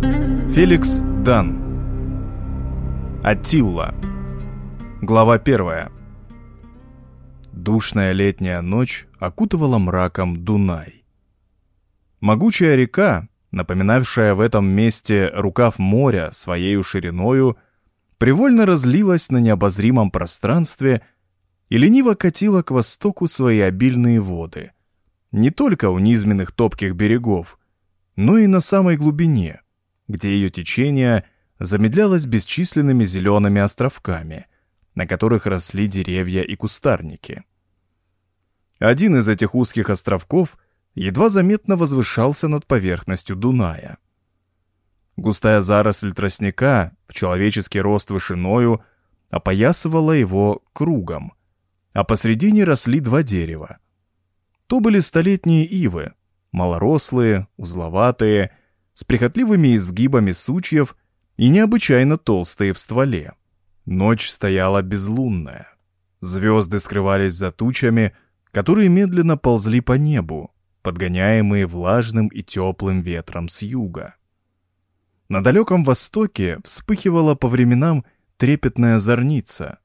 Феликс Дан. Аттилла. Глава первая. Душная летняя ночь окутывала мраком Дунай. Могучая река, напоминавшая в этом месте рукав моря своею шириною, привольно разлилась на необозримом пространстве и лениво катила к востоку свои обильные воды, не только у низменных топких берегов, но и на самой глубине, где ее течение замедлялось бесчисленными зелеными островками, на которых росли деревья и кустарники. Один из этих узких островков едва заметно возвышался над поверхностью Дуная. Густая заросль тростника в человеческий рост вышиною опоясывала его кругом, а посредине росли два дерева. То были столетние ивы, малорослые, узловатые, с прихотливыми изгибами сучьев и необычайно толстые в стволе. Ночь стояла безлунная. Звезды скрывались за тучами, которые медленно ползли по небу, подгоняемые влажным и теплым ветром с юга. На далеком востоке вспыхивала по временам трепетная зорница.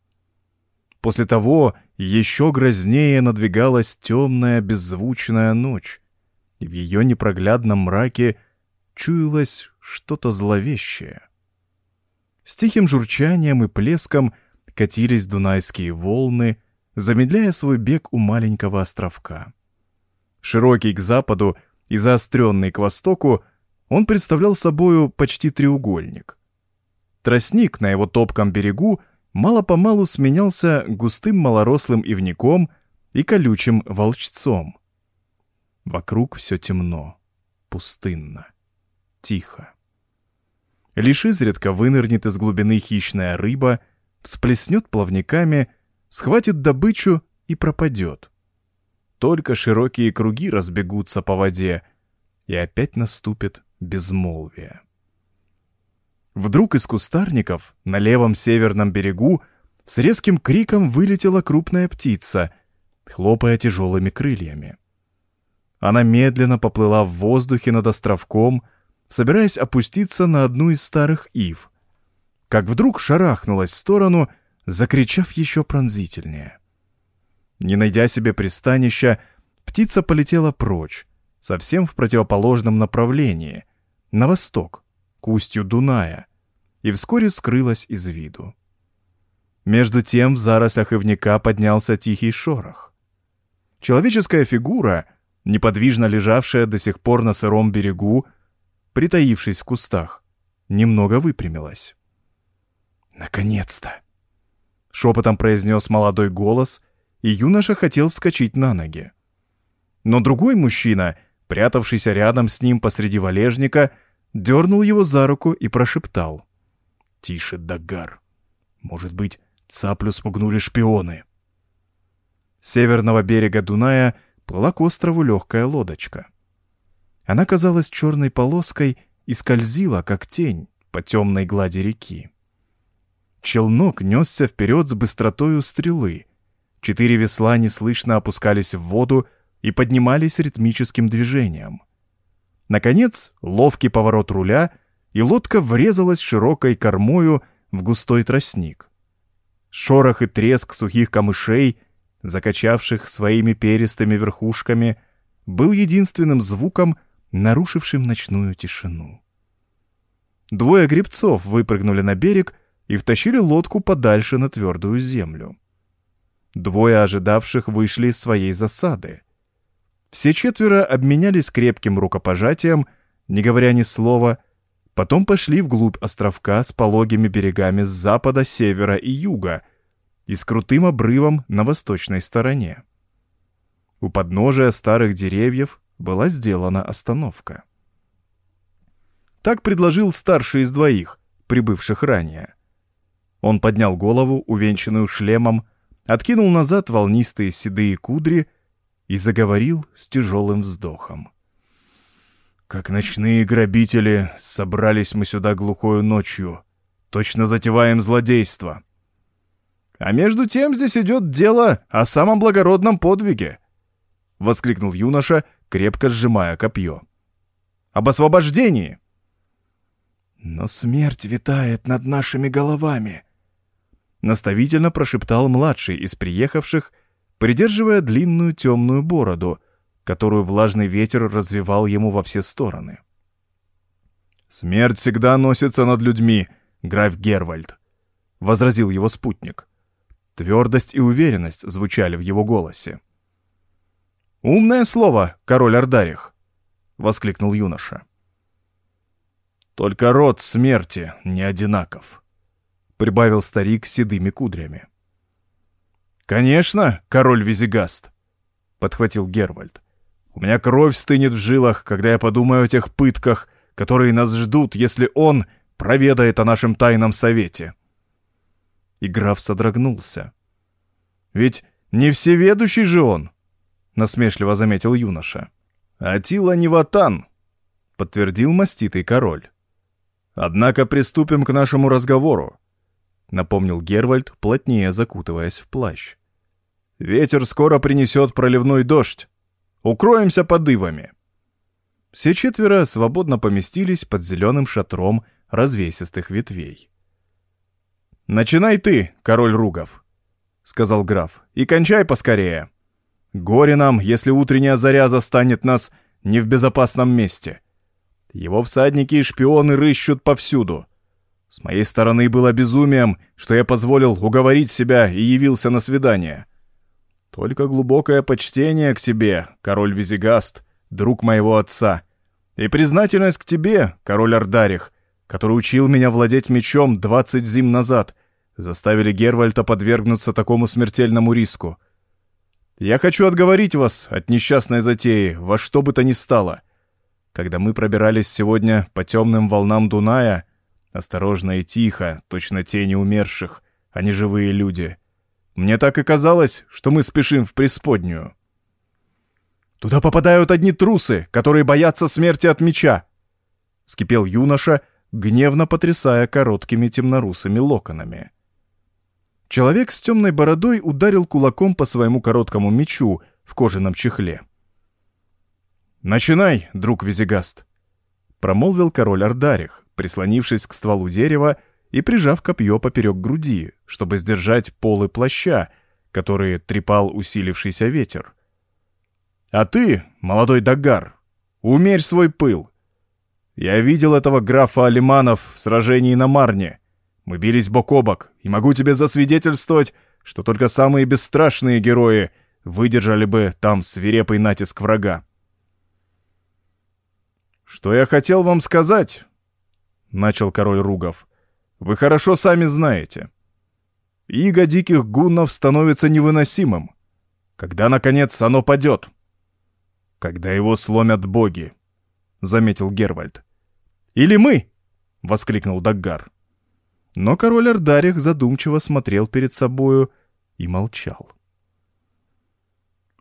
После того еще грознее надвигалась темная беззвучная ночь, и в ее непроглядном мраке чуялось что-то зловещее. С тихим журчанием и плеском катились дунайские волны, замедляя свой бег у маленького островка. Широкий к западу и заостренный к востоку, он представлял собою почти треугольник. Тростник на его топком берегу мало-помалу сменялся густым малорослым ивником и колючим волчцом. Вокруг все темно, пустынно, тихо. Лишь изредка вынырнет из глубины хищная рыба, всплеснет плавниками, схватит добычу и пропадет. Только широкие круги разбегутся по воде, и опять наступит безмолвие. Вдруг из кустарников на левом северном берегу с резким криком вылетела крупная птица, хлопая тяжелыми крыльями. Она медленно поплыла в воздухе над островком, собираясь опуститься на одну из старых ив, как вдруг шарахнулась в сторону, закричав еще пронзительнее. Не найдя себе пристанища, птица полетела прочь, совсем в противоположном направлении, на восток, к устью Дуная, и вскоре скрылась из виду. Между тем в зарослях ивника поднялся тихий шорох. Человеческая фигура, неподвижно лежавшая до сих пор на сыром берегу, притаившись в кустах, немного выпрямилась. «Наконец-то!» — шепотом произнес молодой голос, и юноша хотел вскочить на ноги. Но другой мужчина — прятавшийся рядом с ним посреди валежника, дернул его за руку и прошептал. «Тише, Дагар. Может быть, цаплю спугнули шпионы». С северного берега Дуная плыла к острову легкая лодочка. Она казалась черной полоской и скользила, как тень, по темной глади реки. Челнок несся вперед с быстротою стрелы. Четыре весла неслышно опускались в воду, и поднимались ритмическим движением. Наконец, ловкий поворот руля, и лодка врезалась широкой кормою в густой тростник. Шорох и треск сухих камышей, закачавших своими перистыми верхушками, был единственным звуком, нарушившим ночную тишину. Двое гребцов выпрыгнули на берег и втащили лодку подальше на твердую землю. Двое ожидавших вышли из своей засады — все четверо обменялись крепким рукопожатием, не говоря ни слова, потом пошли вглубь островка с пологими берегами с запада, севера и юга и с крутым обрывом на восточной стороне. У подножия старых деревьев была сделана остановка. Так предложил старший из двоих, прибывших ранее. Он поднял голову, увенчанную шлемом, откинул назад волнистые седые кудри и заговорил с тяжелым вздохом. «Как ночные грабители, собрались мы сюда глухою ночью. Точно затеваем злодейство». «А между тем здесь идет дело о самом благородном подвиге», — воскликнул юноша, крепко сжимая копье. «Об освобождении!» Но смерть витает над нашими головами. Наставительно прошептал младший из приехавших, придерживая длинную темную бороду, которую влажный ветер развивал ему во все стороны. «Смерть всегда носится над людьми, граф Гервальд», — возразил его спутник. Твердость и уверенность звучали в его голосе. «Умное слово, король Ардарих!» — воскликнул юноша. «Только род смерти не одинаков», — прибавил старик седыми кудрями. «Конечно, король Визигаст», — подхватил Гервальд. «У меня кровь стынет в жилах, когда я подумаю о тех пытках, которые нас ждут, если он проведает о нашем тайном совете». И граф содрогнулся. «Ведь не всеведущий же он!» — насмешливо заметил юноша. «Атила не ватан», — подтвердил маститый король. «Однако приступим к нашему разговору», — напомнил Гервальд, плотнее закутываясь в плащ. «Ветер скоро принесет проливной дождь. Укроемся под ивами». Все четверо свободно поместились под зеленым шатром развесистых ветвей. «Начинай ты, король Ругов», — сказал граф, — «и кончай поскорее». Горе нам, если утренняя заря застанет нас не в безопасном месте. Его всадники и шпионы рыщут повсюду. С моей стороны было безумием, что я позволил уговорить себя и явился на свидание. Только глубокое почтение к тебе, король Визигаст, друг моего отца, и признательность к тебе, король Ардарих, который учил меня владеть мечом двадцать зим назад, заставили Гервальта подвергнуться такому смертельному риску — я хочу отговорить вас от несчастной затеи, во что бы то ни стало. Когда мы пробирались сегодня по темным волнам Дуная, осторожно и тихо, точно тени умерших, а не живые люди, мне так и казалось, что мы спешим в преисподнюю. Туда попадают одни трусы, которые боятся смерти от меча. Скипел юноша, гневно потрясая короткими темнорусыми локонами. Человек с темной бородой ударил кулаком по своему короткому мечу в кожаном чехле. «Начинай, друг Визигаст!» — промолвил король Ардарих, прислонившись к стволу дерева и прижав копье поперек груди, чтобы сдержать полы плаща, который трепал усилившийся ветер. «А ты, молодой Дагар, умерь свой пыл. Я видел этого графа Алиманов в сражении на Марне — мы бились бок о бок, и могу тебе засвидетельствовать, что только самые бесстрашные герои выдержали бы там свирепый натиск врага. «Что я хотел вам сказать?» — начал король Ругов. «Вы хорошо сами знаете. Иго диких гуннов становится невыносимым. Когда, наконец, оно падет?» «Когда его сломят боги», — заметил Гервальд. «Или мы!» — воскликнул Даггар. Но король Ардарих задумчиво смотрел перед собою и молчал.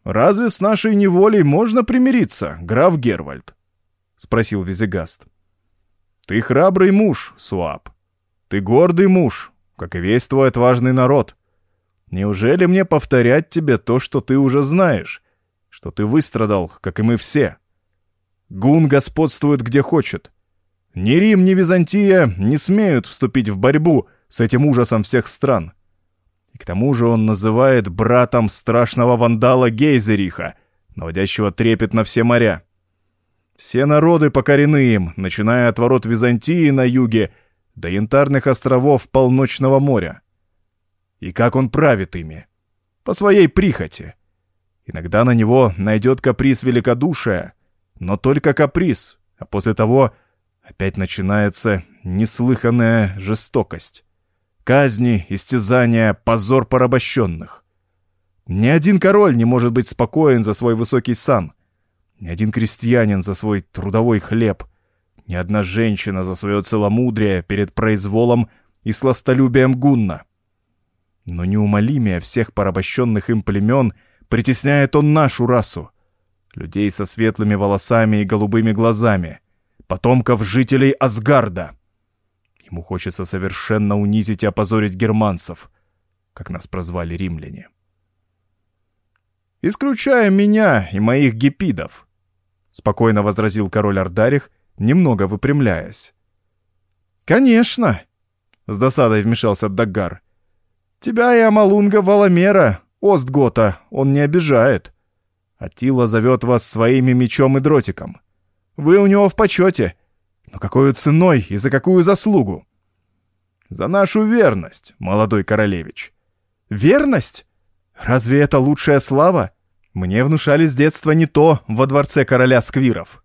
«Разве с нашей неволей можно примириться, граф Гервальд?» — спросил Визигаст. «Ты храбрый муж, Суап. Ты гордый муж, как и весь твой отважный народ. Неужели мне повторять тебе то, что ты уже знаешь, что ты выстрадал, как и мы все? Гун господствует где хочет, ни Рим, ни Византия не смеют вступить в борьбу с этим ужасом всех стран. И к тому же он называет братом страшного вандала Гейзериха, наводящего трепет на все моря. Все народы покорены им, начиная от ворот Византии на юге до янтарных островов полночного моря. И как он правит ими? По своей прихоти. Иногда на него найдет каприз великодушия, но только каприз, а после того Опять начинается неслыханная жестокость. Казни, истязания, позор порабощенных. Ни один король не может быть спокоен за свой высокий сан. Ни один крестьянин за свой трудовой хлеб. Ни одна женщина за свое целомудрие перед произволом и сластолюбием гунна. Но неумолимее всех порабощенных им племен притесняет он нашу расу. Людей со светлыми волосами и голубыми глазами — потомков жителей Асгарда. Ему хочется совершенно унизить и опозорить германцев, как нас прозвали римляне. «Исключая меня и моих гипидов», — спокойно возразил король Ардарих, немного выпрямляясь. «Конечно!» — с досадой вмешался Даггар. «Тебя и Амалунга Валамера, Остгота, он не обижает. Атила зовет вас своими мечом и дротиком. Вы у него в почете. Но какой ценой и за какую заслугу?» «За нашу верность, молодой королевич». «Верность? Разве это лучшая слава? Мне внушали с детства не то во дворце короля Сквиров».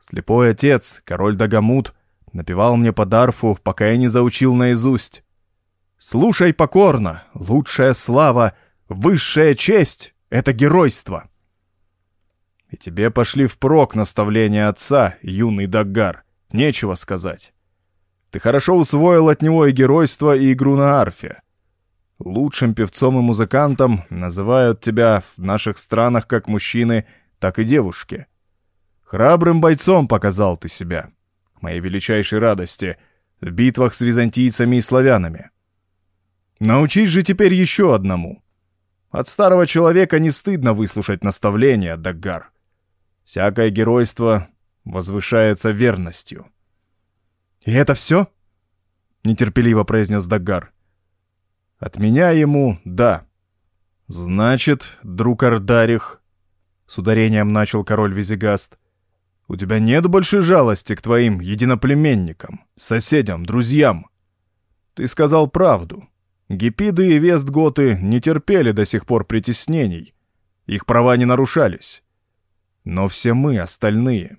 Слепой отец, король Дагамут, напевал мне по дарфу, пока я не заучил наизусть. «Слушай покорно, лучшая слава, высшая честь — это геройство!» И тебе пошли впрок наставления отца, юный Даггар, нечего сказать. Ты хорошо усвоил от него и геройство, и игру на арфе. Лучшим певцом и музыкантом называют тебя в наших странах как мужчины, так и девушки. Храбрым бойцом показал ты себя к моей величайшей радости, в битвах с византийцами и славянами. Научись же теперь еще одному. От старого человека не стыдно выслушать наставления, Даггар. Всякое геройство возвышается верностью. «И это все?» — нетерпеливо произнес Даггар. «От меня ему — да. Значит, друг Ардарих...» — с ударением начал король Визигаст — у тебя нет больше жалости к твоим единоплеменникам, соседям, друзьям. Ты сказал правду. Гипиды и Вестготы не терпели до сих пор притеснений. Их права не нарушались. Но все мы, остальные,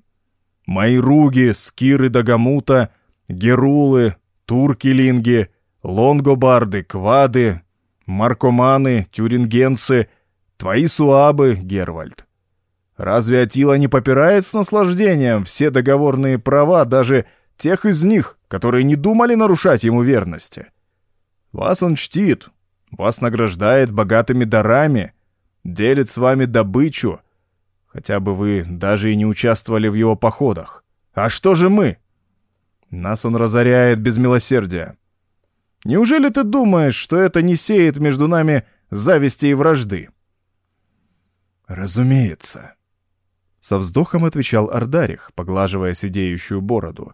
мои руги, скиры Дагамута, герулы, турки-линги, лонгобарды, квады, маркоманы, тюрингенцы, твои суабы, Гервальд. Разве Атила не попирает с наслаждением все договорные права даже тех из них, которые не думали нарушать ему верности? Вас он чтит, вас награждает богатыми дарами, делит с вами добычу, хотя бы вы даже и не участвовали в его походах. А что же мы? Нас он разоряет без милосердия. Неужели ты думаешь, что это не сеет между нами зависти и вражды? Разумеется, со вздохом отвечал Ардарих, поглаживая сидеющую бороду.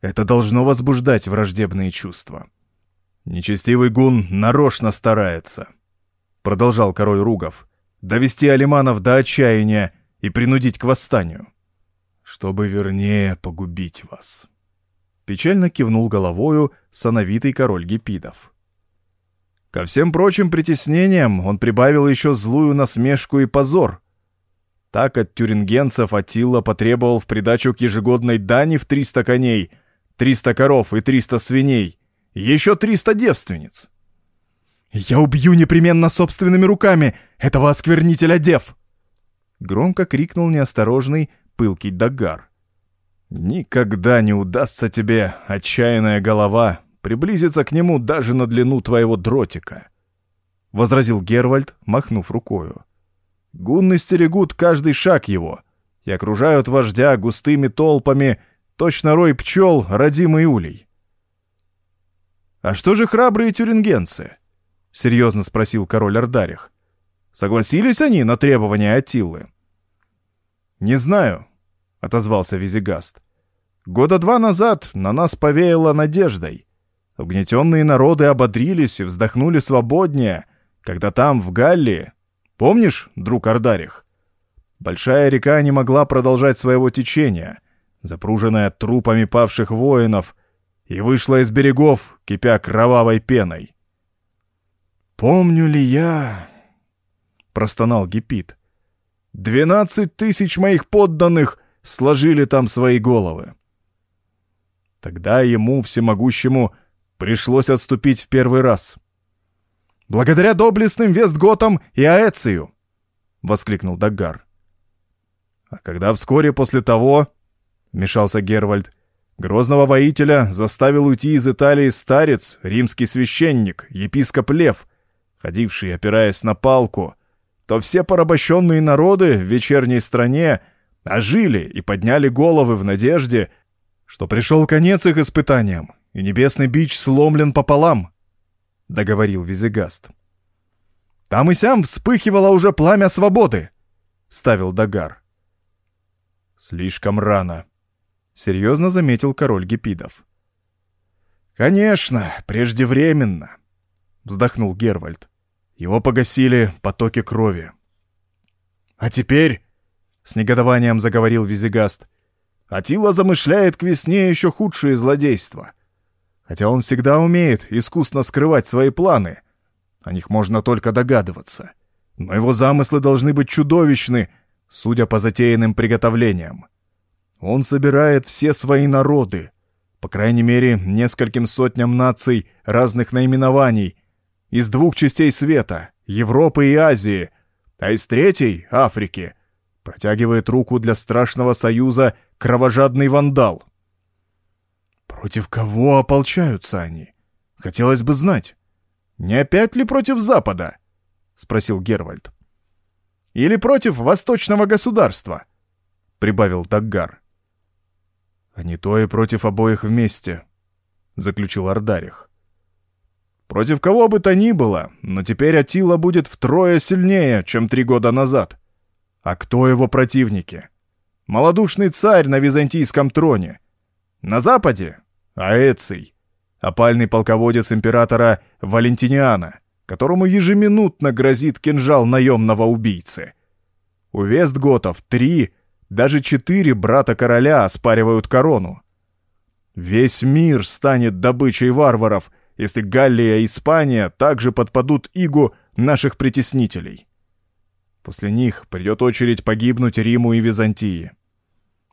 «Это должно возбуждать враждебные чувства». «Нечестивый гун нарочно старается», — продолжал король Ругов, «довести алиманов до отчаяния и принудить к восстанию, чтобы вернее погубить вас». Печально кивнул головою сановитый король Гипидов. Ко всем прочим притеснениям он прибавил еще злую насмешку и позор — так от тюрингенцев Атилла потребовал в придачу к ежегодной дани в 300 коней, 300 коров и 300 свиней, еще 300 девственниц. «Я убью непременно собственными руками этого осквернителя дев!» Громко крикнул неосторожный, пылкий Дагар. «Никогда не удастся тебе, отчаянная голова, приблизиться к нему даже на длину твоего дротика», — возразил Гервальд, махнув рукою. Гунны стерегут каждый шаг его и окружают вождя густыми толпами, точно рой пчел, родимый улей. «А что же храбрые тюрингенцы?» — серьезно спросил король Ардарих. «Согласились они на требования Атиллы?» «Не знаю», — отозвался Визигаст. «Года два назад на нас повеяло надеждой. Угнетенные народы ободрились и вздохнули свободнее, когда там, в Галлии, Помнишь, друг Ардарих? Большая река не могла продолжать своего течения, запруженная трупами павших воинов, и вышла из берегов, кипя кровавой пеной. «Помню ли я...» — простонал Гипит. «Двенадцать тысяч моих подданных сложили там свои головы». Тогда ему, всемогущему, пришлось отступить в первый раз — Благодаря доблестным Вестготам и Аэцию!» — воскликнул Даггар. «А когда вскоре после того, — вмешался Гервальд, — грозного воителя заставил уйти из Италии старец, римский священник, епископ Лев, ходивший, опираясь на палку, то все порабощенные народы в вечерней стране ожили и подняли головы в надежде, что пришел конец их испытаниям, и небесный бич сломлен пополам. — договорил Визигаст. «Там и сям вспыхивало уже пламя свободы!» — ставил Дагар. «Слишком рано», — серьезно заметил король Гипидов. «Конечно, преждевременно», — вздохнул Гервальд. «Его погасили потоки крови». «А теперь», — с негодованием заговорил Визигаст, — «Атила замышляет к весне еще худшие злодейства. Хотя он всегда умеет искусно скрывать свои планы. О них можно только догадываться. Но его замыслы должны быть чудовищны, судя по затеянным приготовлениям. Он собирает все свои народы, по крайней мере, нескольким сотням наций разных наименований, из двух частей света, Европы и Азии, а из третьей, Африки, протягивает руку для страшного союза кровожадный вандал. Против кого ополчаются они? Хотелось бы знать. Не опять ли против Запада? Спросил Гервальд. Или против восточного государства? Прибавил Даггар. А не то и против обоих вместе, заключил Ардарих. Против кого бы то ни было, но теперь Атила будет втрое сильнее, чем три года назад. А кто его противники? Молодушный царь на византийском троне. На западе — Аэций, опальный полководец императора Валентиниана, которому ежеминутно грозит кинжал наемного убийцы. У Вестготов три, даже четыре брата короля оспаривают корону. Весь мир станет добычей варваров, если Галлия и Испания также подпадут игу наших притеснителей. После них придет очередь погибнуть Риму и Византии.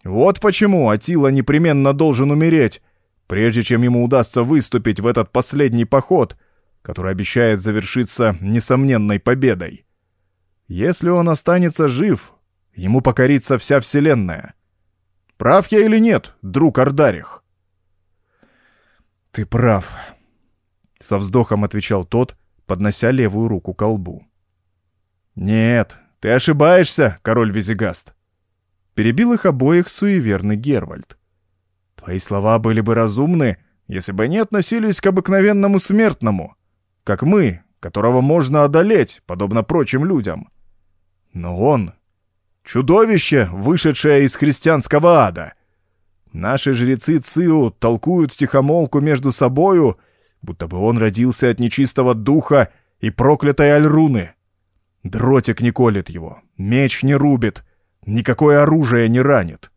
Вот почему Атила непременно должен умереть, прежде чем ему удастся выступить в этот последний поход, который обещает завершиться несомненной победой. Если он останется жив, ему покорится вся Вселенная. Прав я или нет, друг Ардарих? «Ты прав», — со вздохом отвечал тот, поднося левую руку к колбу. «Нет, ты ошибаешься, король Визигаст», — перебил их обоих суеверный Гервальд. «Твои слова были бы разумны, если бы они относились к обыкновенному смертному, как мы, которого можно одолеть, подобно прочим людям. Но он — чудовище, вышедшее из христианского ада. Наши жрецы Циу толкуют втихомолку между собою, будто бы он родился от нечистого духа и проклятой Альруны. Дротик не колет его, меч не рубит, никакое оружие не ранит.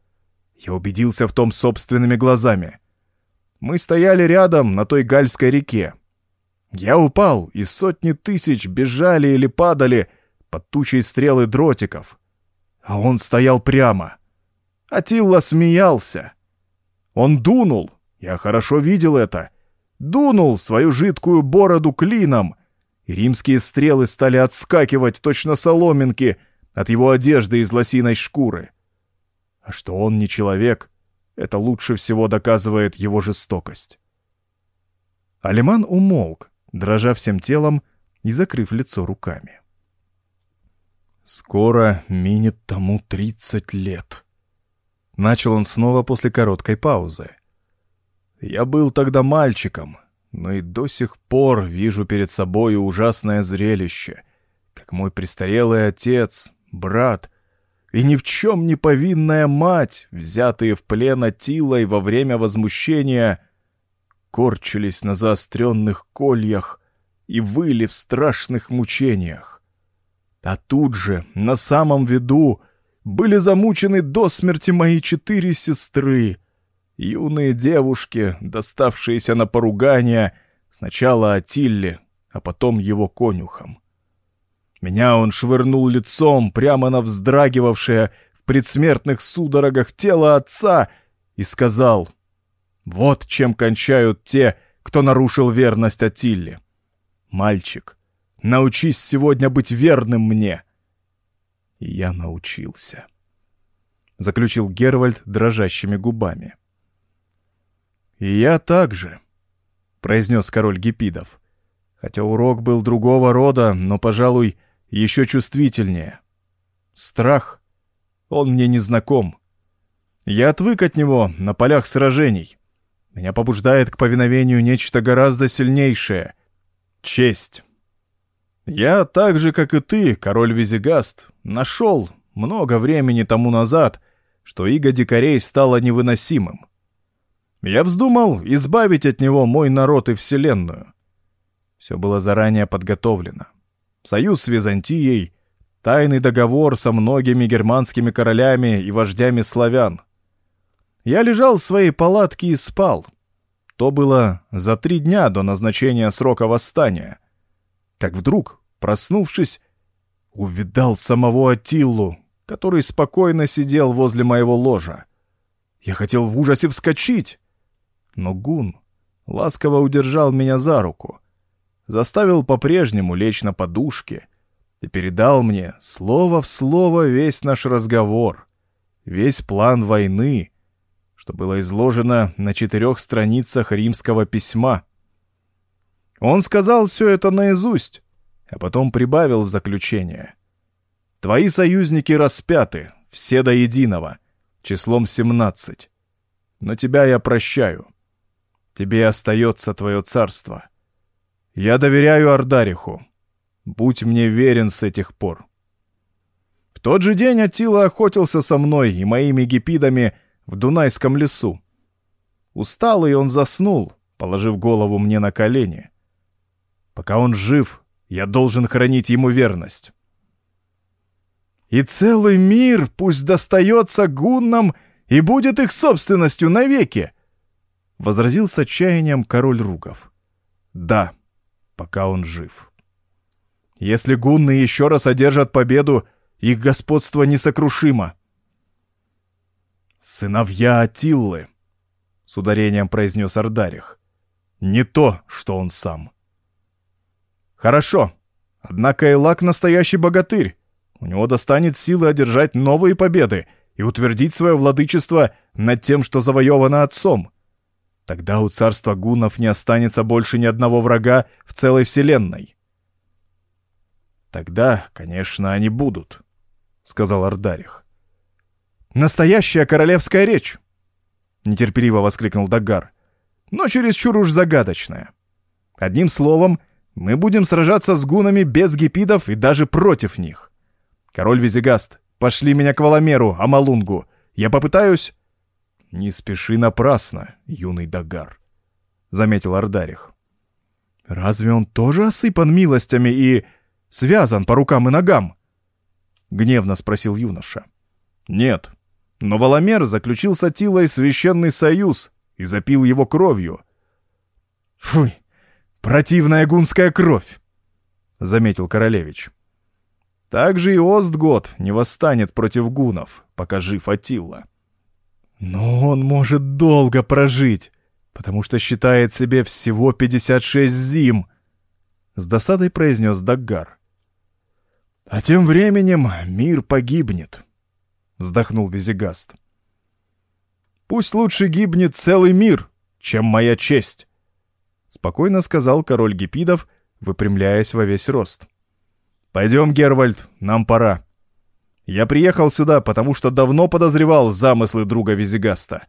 Я убедился в том собственными глазами. Мы стояли рядом на той Гальской реке. Я упал, и сотни тысяч бежали или падали под тучей стрелы дротиков. А он стоял прямо. Атилла смеялся. Он дунул, я хорошо видел это, дунул свою жидкую бороду клином — и римские стрелы стали отскакивать точно соломинки от его одежды из лосиной шкуры. А что он не человек, это лучше всего доказывает его жестокость. Алиман умолк, дрожа всем телом и закрыв лицо руками. «Скоро минет тому тридцать лет», — начал он снова после короткой паузы. «Я был тогда мальчиком, но и до сих пор вижу перед собой ужасное зрелище, как мой престарелый отец, брат и ни в чем не повинная мать, взятые в плен Атилой во время возмущения, корчились на заостренных кольях и выли в страшных мучениях. А тут же, на самом виду, были замучены до смерти мои четыре сестры — Юные девушки, доставшиеся на поругание, сначала Атилле, а потом его конюхам. Меня он швырнул лицом прямо на вздрагивавшее в предсмертных судорогах тело отца и сказал, «Вот чем кончают те, кто нарушил верность Атилле. Мальчик, научись сегодня быть верным мне». И я научился. Заключил Гервальд дрожащими губами. — «И я также», — произнес король Гипидов. Хотя урок был другого рода, но, пожалуй, еще чувствительнее. Страх. Он мне не знаком. Я отвык от него на полях сражений. Меня побуждает к повиновению нечто гораздо сильнейшее — честь. Я так же, как и ты, король Визигаст, нашел много времени тому назад, что иго дикарей стало невыносимым. Я вздумал избавить от него мой народ и вселенную. Все было заранее подготовлено. Союз с Византией, тайный договор со многими германскими королями и вождями славян. Я лежал в своей палатке и спал. То было за три дня до назначения срока восстания. Как вдруг, проснувшись, увидал самого Атиллу, который спокойно сидел возле моего ложа. Я хотел в ужасе вскочить, но Гун ласково удержал меня за руку, заставил по-прежнему лечь на подушке и передал мне слово в слово весь наш разговор, весь план войны, что было изложено на четырех страницах римского письма. Он сказал все это наизусть, а потом прибавил в заключение. «Твои союзники распяты, все до единого, числом семнадцать. Но тебя я прощаю. Тебе остается твое царство. Я доверяю Ардариху. Будь мне верен с этих пор». В тот же день Атила охотился со мной и моими гипидами в Дунайском лесу. Усталый он заснул, положив голову мне на колени. Пока он жив, я должен хранить ему верность. И целый мир пусть достается гуннам и будет их собственностью навеки, — возразил с отчаянием король Ругов. Да, пока он жив. Если гунны еще раз одержат победу, их господство несокрушимо. «Сыновья Атиллы», — с ударением произнес Ардарих. «Не то, что он сам». Хорошо. Однако Элак настоящий богатырь. У него достанет силы одержать новые победы и утвердить свое владычество над тем, что завоевано отцом. Тогда у царства гуннов не останется больше ни одного врага в целой вселенной. Тогда, конечно, они будут, — сказал Ардарих. «Настоящая королевская речь!» — нетерпеливо воскликнул Дагар. «Но чересчур уж загадочная. Одним словом, мы будем сражаться с гунами без гипидов и даже против них. Король Визигаст, пошли меня к Валамеру, Амалунгу. Я попытаюсь...» «Не спеши напрасно, юный Дагар», — заметил Ардарих. «Разве он тоже осыпан милостями и связан по рукам и ногам?» — гневно спросил юноша. «Нет, но Валамер заключил с Атилой священный союз и запил его кровью». «Фуй, «Противная гунская кровь!» — заметил королевич. «Также и Остгот не восстанет против гунов, пока жив Атилла. Но он может долго прожить, потому что считает себе всего 56 зим!» — с досадой произнес Даггар. «А тем временем мир погибнет», — вздохнул Визигаст. «Пусть лучше гибнет целый мир, чем моя честь», спокойно сказал король Гипидов, выпрямляясь во весь рост. «Пойдем, Гервальд, нам пора. Я приехал сюда, потому что давно подозревал замыслы друга Визигаста.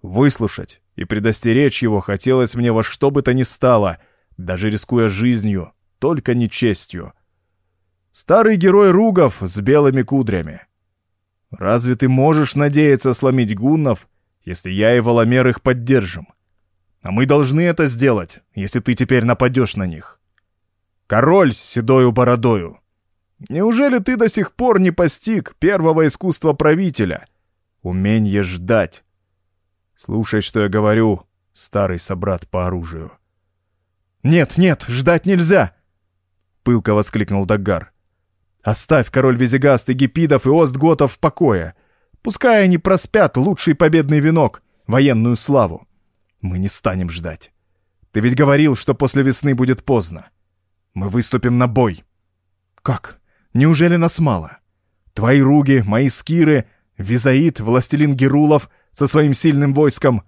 Выслушать и предостеречь его хотелось мне во что бы то ни стало, даже рискуя жизнью, только не честью. Старый герой Ругов с белыми кудрями. Разве ты можешь надеяться сломить гуннов, если я и Воломер их поддержим? А мы должны это сделать, если ты теперь нападешь на них. Король с седою бородою. Неужели ты до сих пор не постиг первого искусства правителя? Уменье ждать. Слушай, что я говорю, старый собрат по оружию. «Нет, нет, ждать нельзя!» — пылко воскликнул Дагар. «Оставь король Визигаст и и Остготов в покое. Пускай они проспят лучший победный венок, военную славу. Мы не станем ждать. Ты ведь говорил, что после весны будет поздно. Мы выступим на бой. Как? Неужели нас мало? Твои руги, мои скиры, Визаид, властелин Герулов со своим сильным войском,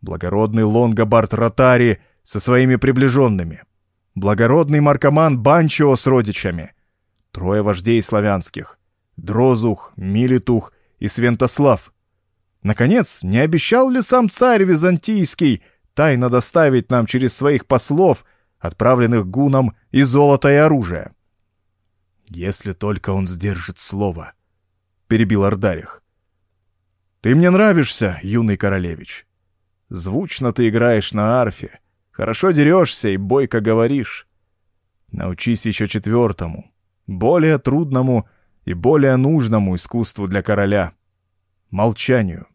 благородный Лонгобард Ротари со своими приближенными, благородный Маркоман Банчо с родичами, трое вождей славянских, Дрозух, Милитух и Свентослав — Наконец, не обещал ли сам царь византийский тайно доставить нам через своих послов, отправленных гуном, и золото, и оружие? «Если только он сдержит слово», — перебил Ардарих. «Ты мне нравишься, юный королевич. Звучно ты играешь на арфе, хорошо дерешься и бойко говоришь. Научись еще четвертому, более трудному и более нужному искусству для короля — молчанию.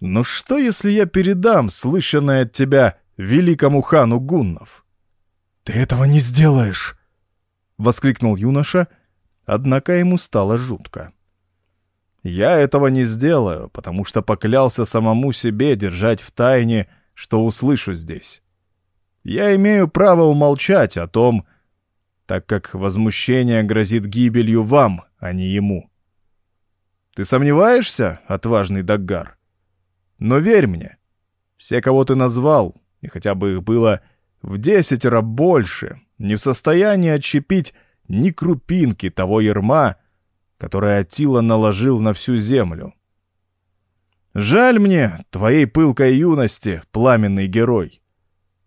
Но что, если я передам слышанное от тебя великому хану гуннов? «Ты этого не сделаешь!» — воскликнул юноша, однако ему стало жутко. «Я этого не сделаю, потому что поклялся самому себе держать в тайне, что услышу здесь. Я имею право умолчать о том, так как возмущение грозит гибелью вам, а не ему. Ты сомневаешься, отважный Даггар? Но верь мне, все, кого ты назвал, и хотя бы их было в десятеро больше, не в состоянии отщепить ни крупинки того ерма, которое Атила наложил на всю землю. Жаль мне твоей пылкой юности, пламенный герой.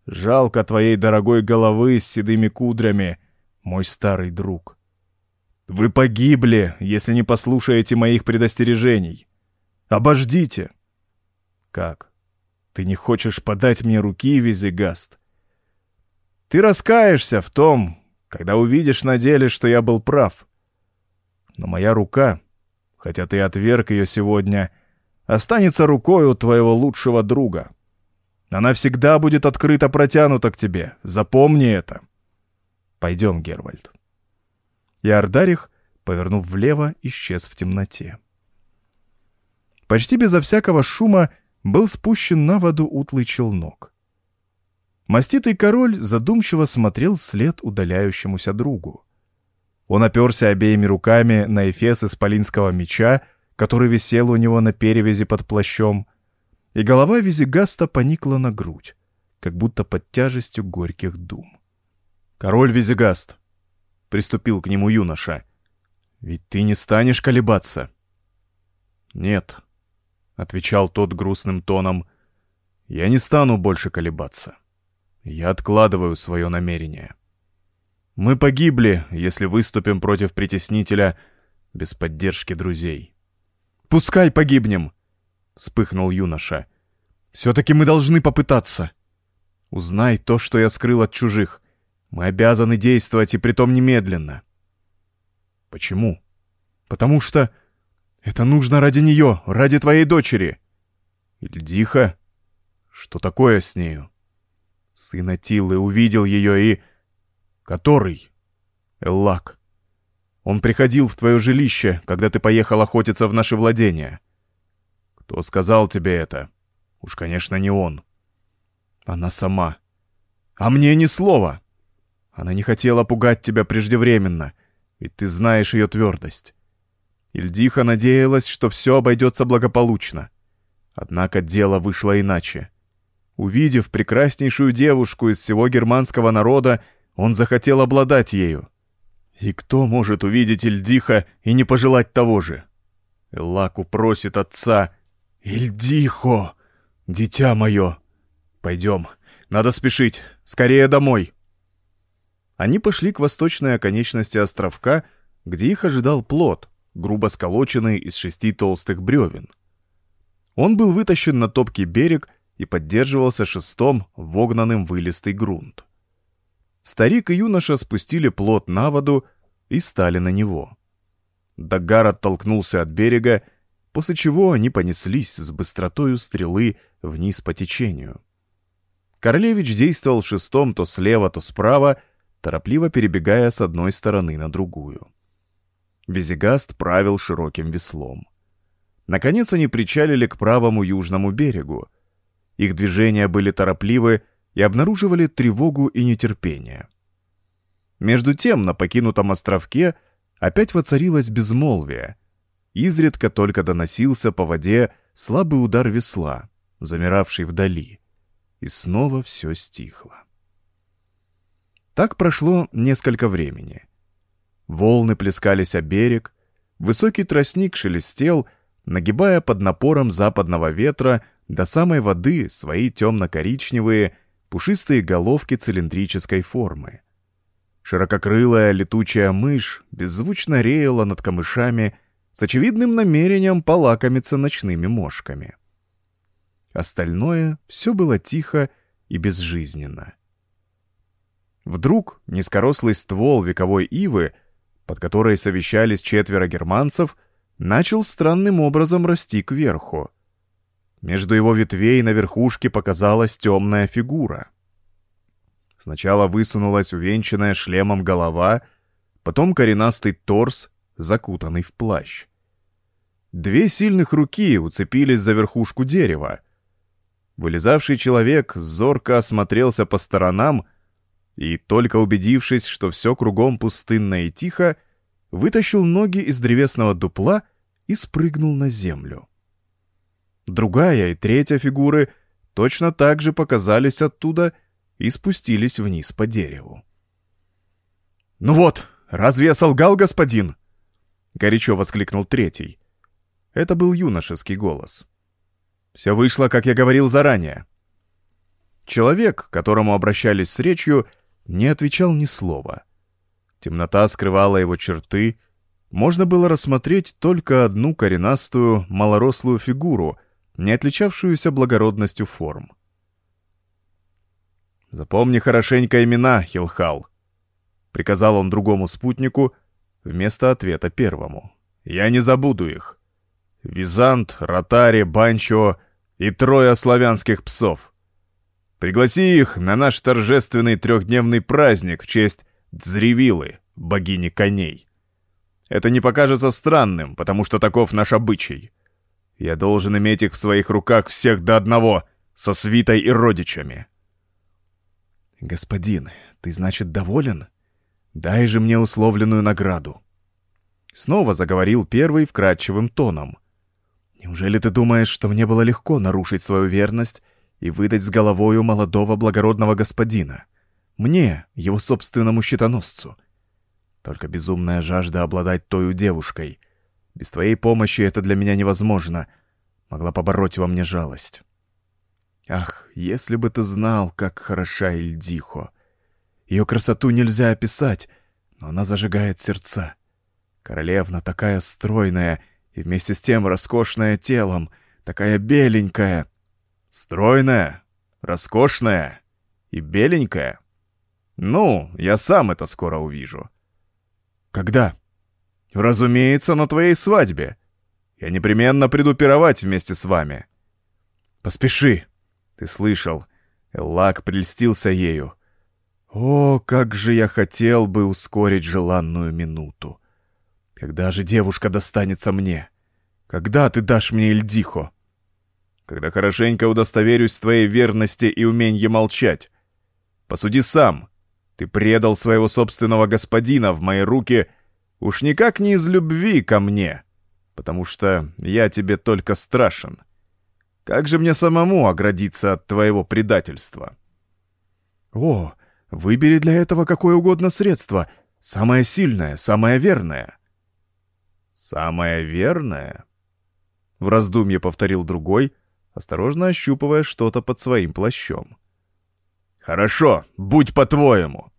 Жалко твоей дорогой головы с седыми кудрями, мой старый друг. Вы погибли, если не послушаете моих предостережений. Обождите. Как? Ты не хочешь подать мне руки, Визигаст? Ты раскаешься в том, когда увидишь на деле, что я был прав. Но моя рука, хотя ты отверг ее сегодня, останется рукой у твоего лучшего друга. Она всегда будет открыто протянута к тебе. Запомни это. Пойдем, Гервальд. И Ардарих, повернув влево, исчез в темноте. Почти безо всякого шума был спущен на воду утлый челнок. Маститый король задумчиво смотрел вслед удаляющемуся другу. Он оперся обеими руками на эфес исполинского меча, который висел у него на перевязи под плащом, и голова Визигаста поникла на грудь, как будто под тяжестью горьких дум. «Король Визигаст!» — приступил к нему юноша. «Ведь ты не станешь колебаться?» «Нет», — отвечал тот грустным тоном, — «я не стану больше колебаться». Я откладываю свое намерение. Мы погибли, если выступим против притеснителя без поддержки друзей. «Пускай погибнем!» — вспыхнул юноша. «Все-таки мы должны попытаться. Узнай то, что я скрыл от чужих. Мы обязаны действовать, и притом немедленно». «Почему?» «Потому что это нужно ради нее, ради твоей дочери». «Ильдиха? Что такое с нею?» Сын Атилы увидел ее и... Который? Эллак. Он приходил в твое жилище, когда ты поехал охотиться в наши владения. Кто сказал тебе это? Уж, конечно, не он. Она сама. А мне ни слова. Она не хотела пугать тебя преждевременно, ведь ты знаешь ее твердость. Ильдиха надеялась, что все обойдется благополучно. Однако дело вышло иначе. Увидев прекраснейшую девушку из всего германского народа, он захотел обладать ею. И кто может увидеть Ильдиха и не пожелать того же? Эллаку просит отца «Ильдихо, дитя мое!» «Пойдем, надо спешить, скорее домой!» Они пошли к восточной оконечности островка, где их ожидал плот, грубо сколоченный из шести толстых бревен. Он был вытащен на топкий берег и поддерживался шестом вогнанным вылистый грунт. Старик и юноша спустили плот на воду и стали на него. Дагар оттолкнулся от берега, после чего они понеслись с быстротою стрелы вниз по течению. Королевич действовал шестом то слева, то справа, торопливо перебегая с одной стороны на другую. Визигаст правил широким веслом. Наконец они причалили к правому южному берегу, их движения были торопливы и обнаруживали тревогу и нетерпение. Между тем на покинутом островке опять воцарилось безмолвие. Изредка только доносился по воде слабый удар весла, замиравший вдали. И снова все стихло. Так прошло несколько времени. Волны плескались о берег, высокий тростник шелестел, нагибая под напором западного ветра до самой воды свои темно-коричневые, пушистые головки цилиндрической формы. Ширококрылая летучая мышь беззвучно реяла над камышами с очевидным намерением полакомиться ночными мошками. Остальное все было тихо и безжизненно. Вдруг низкорослый ствол вековой ивы, под которой совещались четверо германцев, начал странным образом расти кверху. Между его ветвей на верхушке показалась темная фигура. Сначала высунулась увенчанная шлемом голова, потом коренастый торс, закутанный в плащ. Две сильных руки уцепились за верхушку дерева. Вылезавший человек зорко осмотрелся по сторонам и, только убедившись, что все кругом пустынно и тихо, вытащил ноги из древесного дупла и спрыгнул на землю. Другая и третья фигуры точно так же показались оттуда и спустились вниз по дереву. «Ну вот, разве я солгал, господин?» — горячо воскликнул третий. Это был юношеский голос. «Все вышло, как я говорил заранее». Человек, к которому обращались с речью, не отвечал ни слова. Темнота скрывала его черты, можно было рассмотреть только одну коренастую, малорослую фигуру, не отличавшуюся благородностью форм. «Запомни хорошенько имена, Хилхал», — приказал он другому спутнику вместо ответа первому. «Я не забуду их. Визант, Ротари, Банчо и трое славянских псов. Пригласи их на наш торжественный трехдневный праздник в честь Дзревилы, богини коней. Это не покажется странным, потому что таков наш обычай. Я должен иметь их в своих руках всех до одного, со свитой и родичами. «Господин, ты, значит, доволен? Дай же мне условленную награду». Снова заговорил первый вкрадчивым тоном. «Неужели ты думаешь, что мне было легко нарушить свою верность и выдать с головою молодого благородного господина? Мне, его собственному щитоносцу?» Только безумная жажда обладать тою девушкой. Без твоей помощи это для меня невозможно. Могла побороть во мне жалость. Ах, если бы ты знал, как хороша Ильдихо. Ее красоту нельзя описать, но она зажигает сердца. Королевна такая стройная и вместе с тем роскошная телом, такая беленькая. Стройная, роскошная и беленькая. Ну, я сам это скоро увижу. Когда? Разумеется, на твоей свадьбе. Я непременно приду пировать вместе с вами. Поспеши. Ты слышал, Эллак прельстился ею. О, как же я хотел бы ускорить желанную минуту. Когда же девушка достанется мне? Когда ты дашь мне Эльдихо? Когда хорошенько удостоверюсь твоей верности и уменье молчать. Посуди сам. Ты предал своего собственного господина в мои руки уж никак не из любви ко мне, потому что я тебе только страшен. Как же мне самому оградиться от твоего предательства? О, выбери для этого какое угодно средство, самое сильное, самое верное. Самое верное? В раздумье повторил другой, осторожно ощупывая что-то под своим плащом. «Хорошо, будь по-твоему!»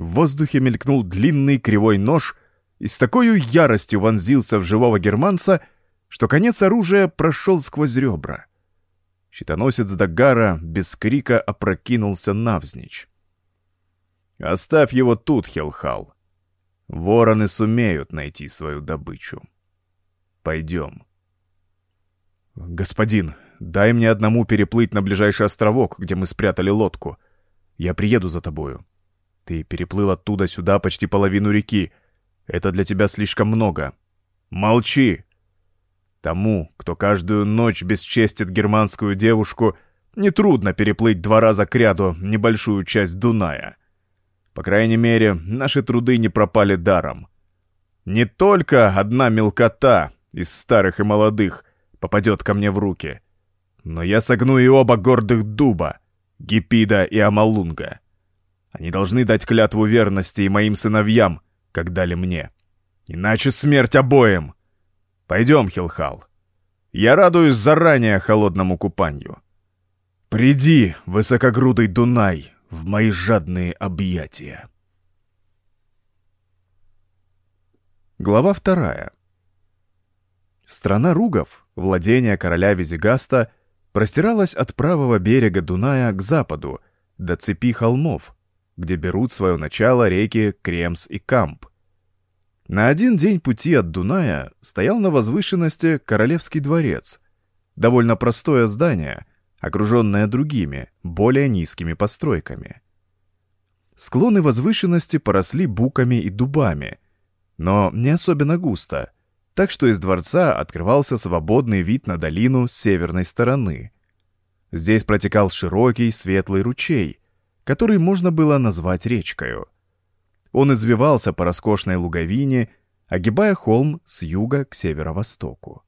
В воздухе мелькнул длинный кривой нож и с такой яростью вонзился в живого германца, что конец оружия прошел сквозь ребра. Щитоносец Дагара без крика опрокинулся навзничь. «Оставь его тут, Хелхал. Вороны сумеют найти свою добычу. Пойдем». «Господин, дай мне одному переплыть на ближайший островок, где мы спрятали лодку. Я приеду за тобою. Ты переплыл оттуда сюда почти половину реки. Это для тебя слишком много. Молчи!» Тому, кто каждую ночь бесчестит германскую девушку, нетрудно переплыть два раза кряду небольшую часть Дуная. По крайней мере, наши труды не пропали даром. Не только одна мелкота из старых и молодых попадет ко мне в руки, но я согну и оба гордых дуба, Гипида и Амалунга. Они должны дать клятву верности и моим сыновьям, как дали мне. Иначе смерть обоим!» Пойдем, Хилхал. Я радуюсь заранее холодному купанию. Приди, высокогрудый Дунай, в мои жадные объятия. Глава вторая. Страна Ругов, владение короля Визигаста, простиралась от правого берега Дуная к западу, до цепи холмов, где берут свое начало реки Кремс и Камп. На один день пути от Дуная стоял на возвышенности Королевский дворец, довольно простое здание, окруженное другими, более низкими постройками. Склоны возвышенности поросли буками и дубами, но не особенно густо, так что из дворца открывался свободный вид на долину с северной стороны. Здесь протекал широкий светлый ручей, который можно было назвать речкою. Он извивался по роскошной луговине, огибая холм с юга к северо-востоку.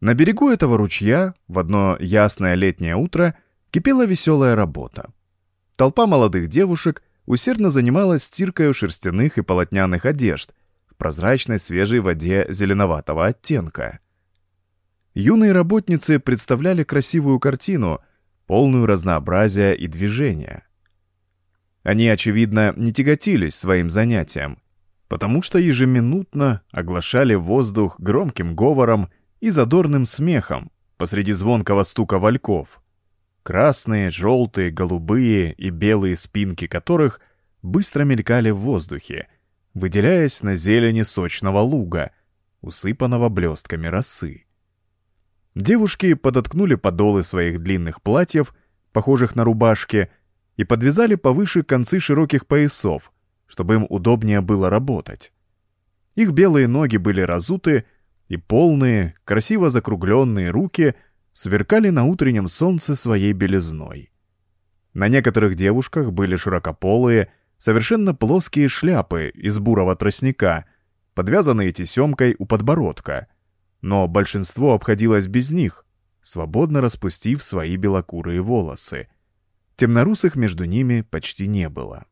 На берегу этого ручья в одно ясное летнее утро кипела веселая работа. Толпа молодых девушек усердно занималась стиркой шерстяных и полотняных одежд в прозрачной свежей воде зеленоватого оттенка. Юные работницы представляли красивую картину, полную разнообразия и движения. Они, очевидно, не тяготились своим занятием, потому что ежеминутно оглашали воздух громким говором и задорным смехом посреди звонкого стука вальков, красные, желтые, голубые и белые спинки которых быстро мелькали в воздухе, выделяясь на зелени сочного луга, усыпанного блестками росы. Девушки подоткнули подолы своих длинных платьев, похожих на рубашки, и подвязали повыше концы широких поясов, чтобы им удобнее было работать. Их белые ноги были разуты, и полные, красиво закругленные руки сверкали на утреннем солнце своей белизной. На некоторых девушках были широкополые, совершенно плоские шляпы из бурого тростника, подвязанные тесемкой у подбородка, но большинство обходилось без них, свободно распустив свои белокурые волосы. Темнорусых между ними почти не было.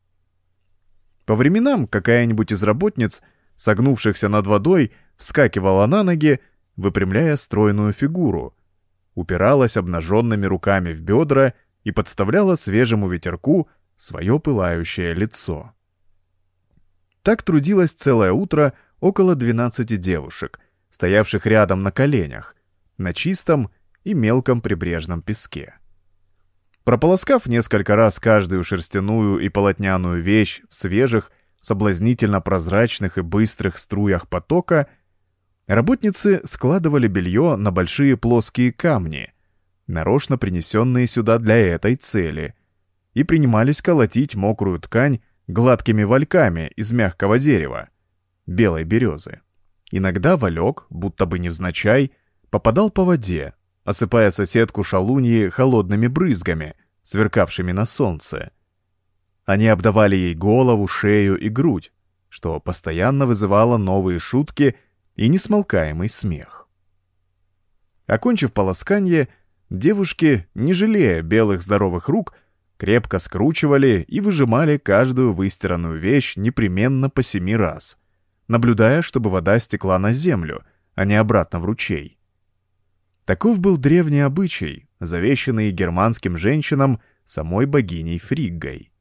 По временам какая-нибудь из работниц, согнувшихся над водой, вскакивала на ноги, выпрямляя стройную фигуру, упиралась обнаженными руками в бедра и подставляла свежему ветерку свое пылающее лицо. Так трудилось целое утро около 12 девушек, стоявших рядом на коленях, на чистом и мелком прибрежном песке. Прополоскав несколько раз каждую шерстяную и полотняную вещь в свежих, соблазнительно прозрачных и быстрых струях потока — Работницы складывали белье на большие плоские камни, нарочно принесенные сюда для этой цели, и принимались колотить мокрую ткань гладкими вальками из мягкого дерева, белой березы. Иногда валек, будто бы невзначай, попадал по воде, осыпая соседку шалуньи холодными брызгами, сверкавшими на солнце. Они обдавали ей голову, шею и грудь, что постоянно вызывало новые шутки — и несмолкаемый смех. Окончив полоскание, девушки, не жалея белых здоровых рук, крепко скручивали и выжимали каждую выстиранную вещь непременно по семи раз, наблюдая, чтобы вода стекла на землю, а не обратно в ручей. Таков был древний обычай, завещанный германским женщинам самой богиней Фриггой.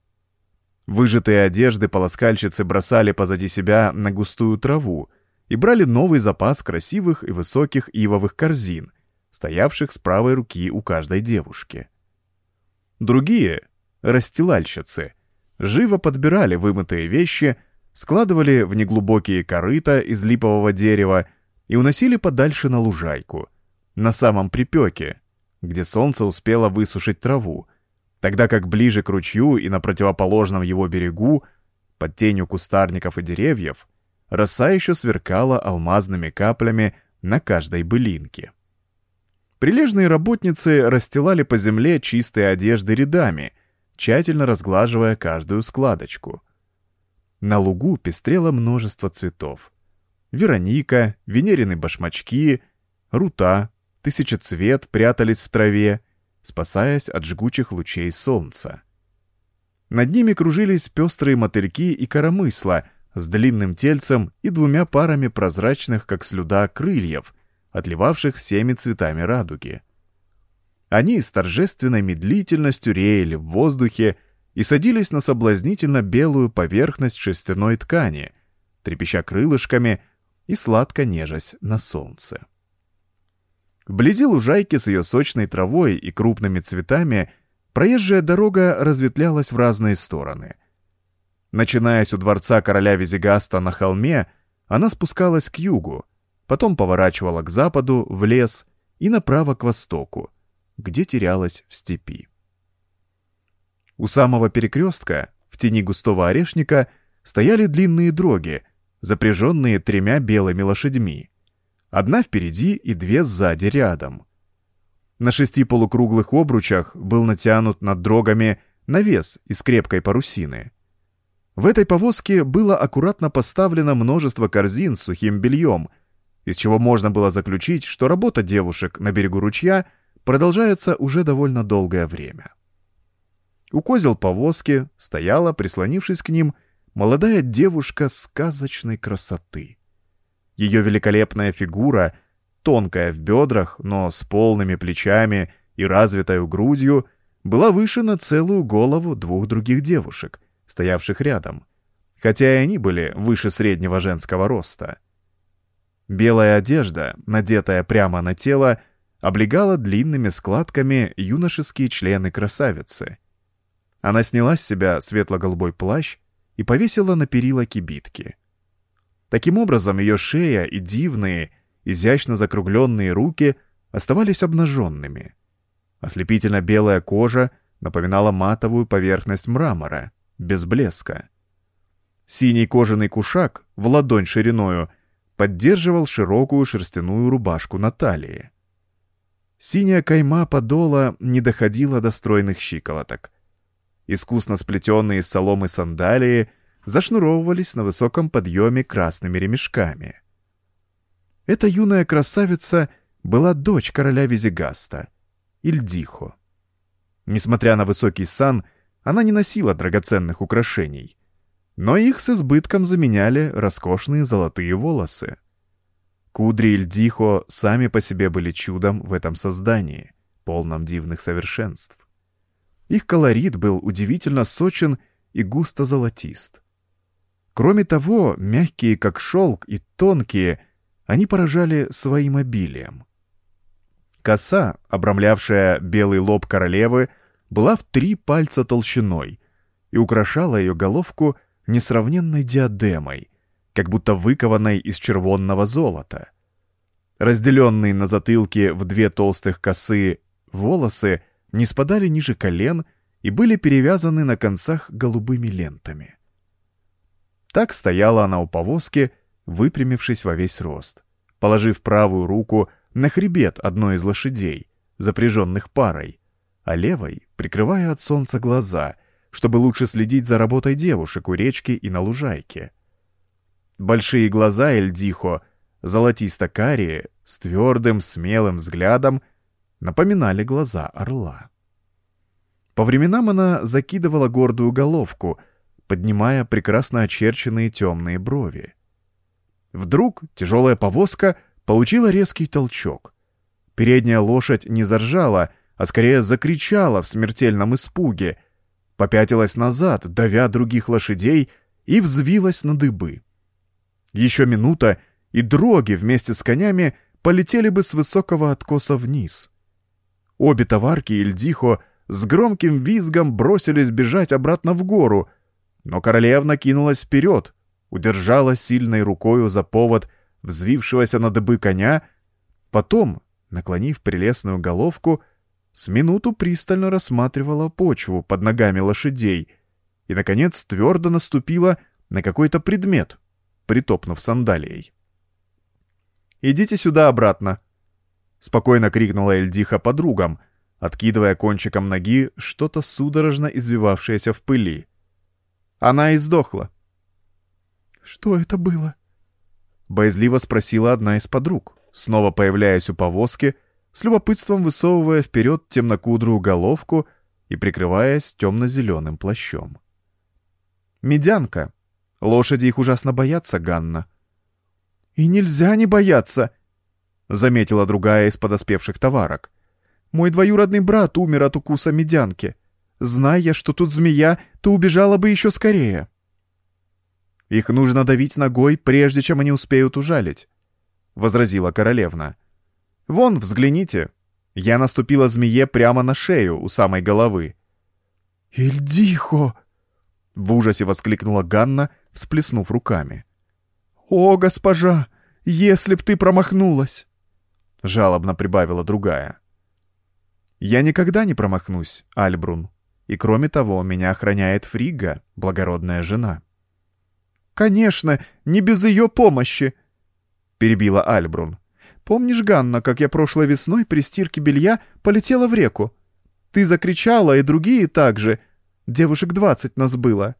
Выжатые одежды полоскальщицы бросали позади себя на густую траву, и брали новый запас красивых и высоких ивовых корзин, стоявших с правой руки у каждой девушки. Другие, расстилальщицы, живо подбирали вымытые вещи, складывали в неглубокие корыта из липового дерева и уносили подальше на лужайку, на самом припеке, где солнце успело высушить траву, тогда как ближе к ручью и на противоположном его берегу, под тенью кустарников и деревьев, роса еще сверкала алмазными каплями на каждой былинке. Прилежные работницы расстилали по земле чистые одежды рядами, тщательно разглаживая каждую складочку. На лугу пестрело множество цветов. Вероника, венерины башмачки, рута, тысячецвет прятались в траве, спасаясь от жгучих лучей солнца. Над ними кружились пестрые мотыльки и коромысла — с длинным тельцем и двумя парами прозрачных, как слюда, крыльев, отливавших всеми цветами радуги. Они с торжественной медлительностью реяли в воздухе и садились на соблазнительно белую поверхность шерстяной ткани, трепеща крылышками и сладко нежась на солнце. Вблизи лужайки с ее сочной травой и крупными цветами проезжая дорога разветвлялась в разные стороны. Начинаясь у дворца короля Визигаста на холме, она спускалась к югу, потом поворачивала к западу, в лес и направо к востоку, где терялась в степи. У самого перекрестка, в тени густого орешника, стояли длинные дроги, запряженные тремя белыми лошадьми. Одна впереди и две сзади рядом. На шести полукруглых обручах был натянут над дрогами навес из крепкой парусины — в этой повозке было аккуратно поставлено множество корзин с сухим бельем, из чего можно было заключить, что работа девушек на берегу ручья продолжается уже довольно долгое время. У козел повозки стояла, прислонившись к ним, молодая девушка сказочной красоты. Ее великолепная фигура, тонкая в бедрах, но с полными плечами и развитой грудью, была выше на целую голову двух других девушек — стоявших рядом, хотя и они были выше среднего женского роста. Белая одежда, надетая прямо на тело, облегала длинными складками юношеские члены красавицы. Она сняла с себя светло-голубой плащ и повесила на перила кибитки. Таким образом, ее шея и дивные, изящно закругленные руки оставались обнаженными. Ослепительно белая кожа напоминала матовую поверхность мрамора без блеска. Синий кожаный кушак в ладонь шириною поддерживал широкую шерстяную рубашку на талии. Синяя кайма подола не доходила до стройных щиколоток. Искусно сплетенные из соломы сандалии зашнуровывались на высоком подъеме красными ремешками. Эта юная красавица была дочь короля Визигаста, Ильдихо. Несмотря на высокий сан, она не носила драгоценных украшений, но их с избытком заменяли роскошные золотые волосы. Кудри Ильдихо сами по себе были чудом в этом создании, полном дивных совершенств. Их колорит был удивительно сочен и густо золотист. Кроме того, мягкие как шелк и тонкие, они поражали своим обилием. Коса, обрамлявшая белый лоб королевы, была в три пальца толщиной и украшала ее головку несравненной диадемой, как будто выкованной из червонного золота. Разделенные на затылке в две толстых косы волосы не спадали ниже колен и были перевязаны на концах голубыми лентами. Так стояла она у повозки, выпрямившись во весь рост, положив правую руку на хребет одной из лошадей, запряженных парой, а левой прикрывая от солнца глаза, чтобы лучше следить за работой девушек у речки и на лужайке. Большие глаза Эльдихо, золотисто-карие, с твердым, смелым взглядом, напоминали глаза орла. По временам она закидывала гордую головку, поднимая прекрасно очерченные темные брови. Вдруг тяжелая повозка получила резкий толчок. Передняя лошадь не заржала, а скорее закричала в смертельном испуге, попятилась назад, давя других лошадей, и взвилась на дыбы. Еще минута, и дроги вместе с конями полетели бы с высокого откоса вниз. Обе товарки и Ильдихо с громким визгом бросились бежать обратно в гору, но королевна кинулась вперед, удержала сильной рукою за повод взвившегося на дыбы коня, потом, наклонив прелестную головку, с минуту пристально рассматривала почву под ногами лошадей и, наконец, твердо наступила на какой-то предмет, притопнув сандалией. «Идите сюда обратно!» — спокойно крикнула Эльдиха подругам, откидывая кончиком ноги что-то судорожно извивавшееся в пыли. Она издохла. «Что это было?» — боязливо спросила одна из подруг, снова появляясь у повозки — с любопытством высовывая вперед темнокудрую головку и прикрываясь темно-зеленым плащом. «Медянка. Лошади их ужасно боятся, Ганна». «И нельзя не бояться», — заметила другая из подоспевших товарок. «Мой двоюродный брат умер от укуса медянки. Зная, что тут змея, то убежала бы еще скорее». «Их нужно давить ногой, прежде чем они успеют ужалить», — возразила королевна. Вон, взгляните. Я наступила змее прямо на шею у самой головы. «Ильдихо!» — в ужасе воскликнула Ганна, всплеснув руками. «О, госпожа, если б ты промахнулась!» — жалобно прибавила другая. «Я никогда не промахнусь, Альбрун, и кроме того, меня охраняет Фрига, благородная жена». «Конечно, не без ее помощи!» — перебила Альбрун. «Помнишь, Ганна, как я прошлой весной при стирке белья полетела в реку? Ты закричала, и другие также. Девушек двадцать нас было.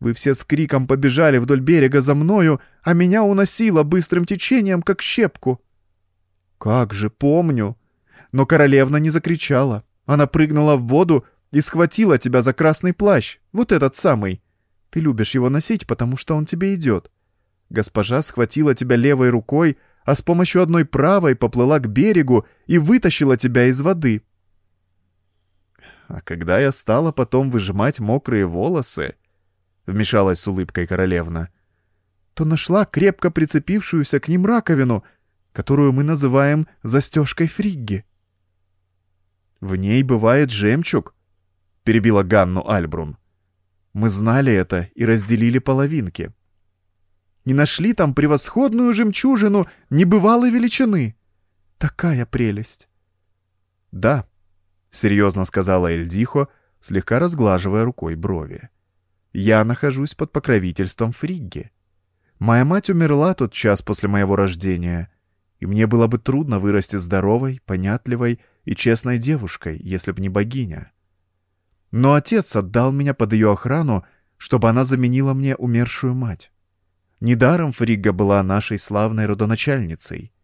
Вы все с криком побежали вдоль берега за мною, а меня уносило быстрым течением, как щепку. Как же помню. Но королевна не закричала. Она прыгнула в воду и схватила тебя за красный плащ, вот этот самый. Ты любишь его носить, потому что он тебе идет. Госпожа схватила тебя левой рукой, а с помощью одной правой поплыла к берегу и вытащила тебя из воды. А когда я стала потом выжимать мокрые волосы, — вмешалась с улыбкой королевна, — то нашла крепко прицепившуюся к ним раковину, которую мы называем застежкой Фригги. «В ней бывает жемчуг», — перебила Ганну Альбрун. «Мы знали это и разделили половинки». «Не нашли там превосходную жемчужину небывалой величины. Такая прелесть!» «Да», — серьезно сказала Эльдихо, слегка разглаживая рукой брови. Я нахожусь под покровительством Фригги. Моя мать умерла тот час после моего рождения, и мне было бы трудно вырасти здоровой, понятливой и честной девушкой, если б не богиня. Но отец отдал меня под ее охрану, чтобы она заменила мне умершую мать. Недаром Фригга была нашей славной родоначальницей.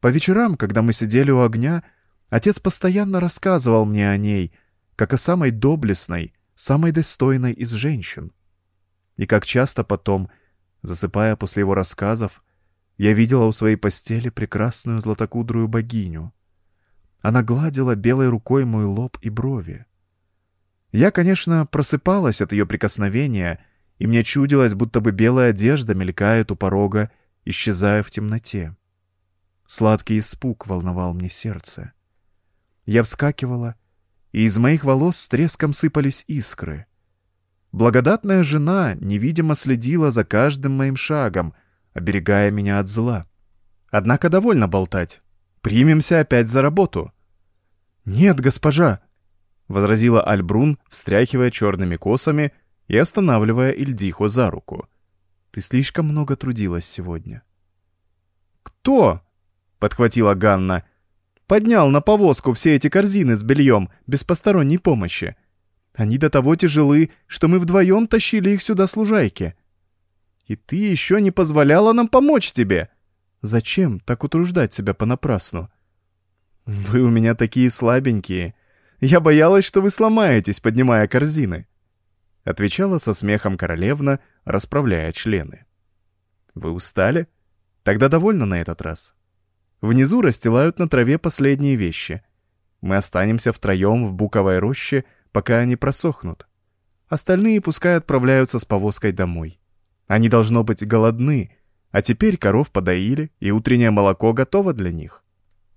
По вечерам, когда мы сидели у огня, отец постоянно рассказывал мне о ней, как о самой доблестной, самой достойной из женщин. И как часто потом, засыпая после его рассказов, я видела у своей постели прекрасную златокудрую богиню. Она гладила белой рукой мой лоб и брови. Я, конечно, просыпалась от ее прикосновения, и мне чудилось, будто бы белая одежда мелькает у порога, исчезая в темноте. Сладкий испуг волновал мне сердце. Я вскакивала и из моих волос с треском сыпались искры. Благодатная жена невидимо следила за каждым моим шагом, оберегая меня от зла. Однако довольно болтать. Примемся опять за работу. «Нет, госпожа!» — возразила Альбрун, встряхивая черными косами и останавливая Ильдихо за руку. «Ты слишком много трудилась сегодня». «Кто?» — подхватила Ганна поднял на повозку все эти корзины с бельем без посторонней помощи. Они до того тяжелы, что мы вдвоем тащили их сюда с лужайки. И ты еще не позволяла нам помочь тебе. Зачем так утруждать себя понапрасну? Вы у меня такие слабенькие. Я боялась, что вы сломаетесь, поднимая корзины. Отвечала со смехом королевна, расправляя члены. Вы устали? Тогда довольно на этот раз. Внизу расстилают на траве последние вещи. Мы останемся втроем в буковой роще, пока они просохнут. Остальные пускай отправляются с повозкой домой. Они должно быть голодны, а теперь коров подоили, и утреннее молоко готово для них.